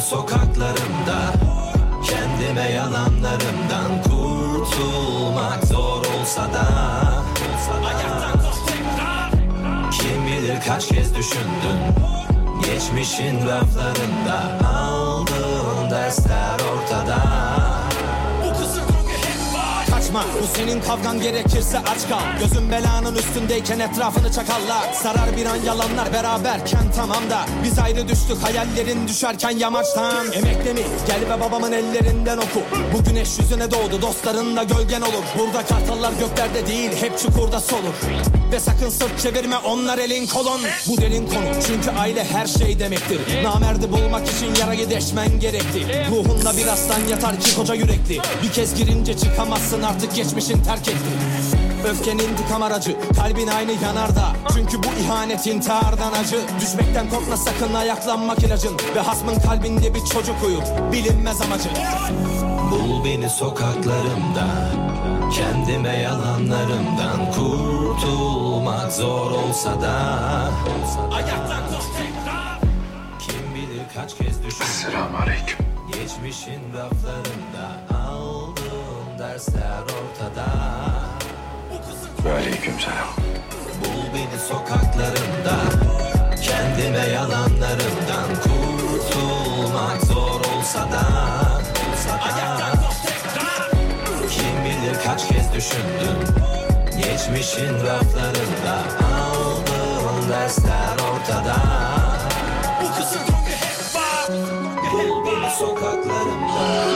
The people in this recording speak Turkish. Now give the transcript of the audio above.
sokaklarımda. Kendime yalanlarımdan kurtulmak zor olsa da. Kim bilir kaç kez düşündüm Geçmişin raflarında aldığım dersler ortada Kaçma bu senin kavgan gerekirse aç kal. Gözün belanın üstündeyken etrafını çakallar. Sarar bir an yalanlar beraberken tamam da. Biz ayrı düştük hayallerin düşerken yamaçtan. Emekle mi? Gel ve babamın ellerinden oku. Bu güneş yüzüne doğdu dostlarınla gölgen olur. Burada kartallar göklerde değil hep çukurda solur Ve sakın sırt çevirme onlar elin kolun Bu derin konu çünkü aile her şey demektir. Namerdi bulmak için yarayı deşmen gerekti. Ruhunda bir aslan yatar ki koca yürekli. Bir kez girince çıkamazsın artık geçmişin terk etti. Öfkenin intikam aracı Kalbin aynı yanarda. Çünkü bu ihanet intihardan acı. Düşmekten korkma sakın ayaklanmak ilacın. Ve hasmın kalbinde bir çocuk uyur Bilinmez amacı Bul beni sokaklarımda Kendime yalanlarımdan kurtulmak zor olsa da kalk tekrar Kim bilir kaç kez düşündüm Selamünaleyküm. Geçmişin raflarında aldığım dersler ortada Ve aleykümselam. Bul beni sokaklarımda Kendime yalanlarımdan kurtulmak zor olsa da düşündüm. Geçmişin raflarında Aldığım dersler ortada. Bu kızın sokaklarımda.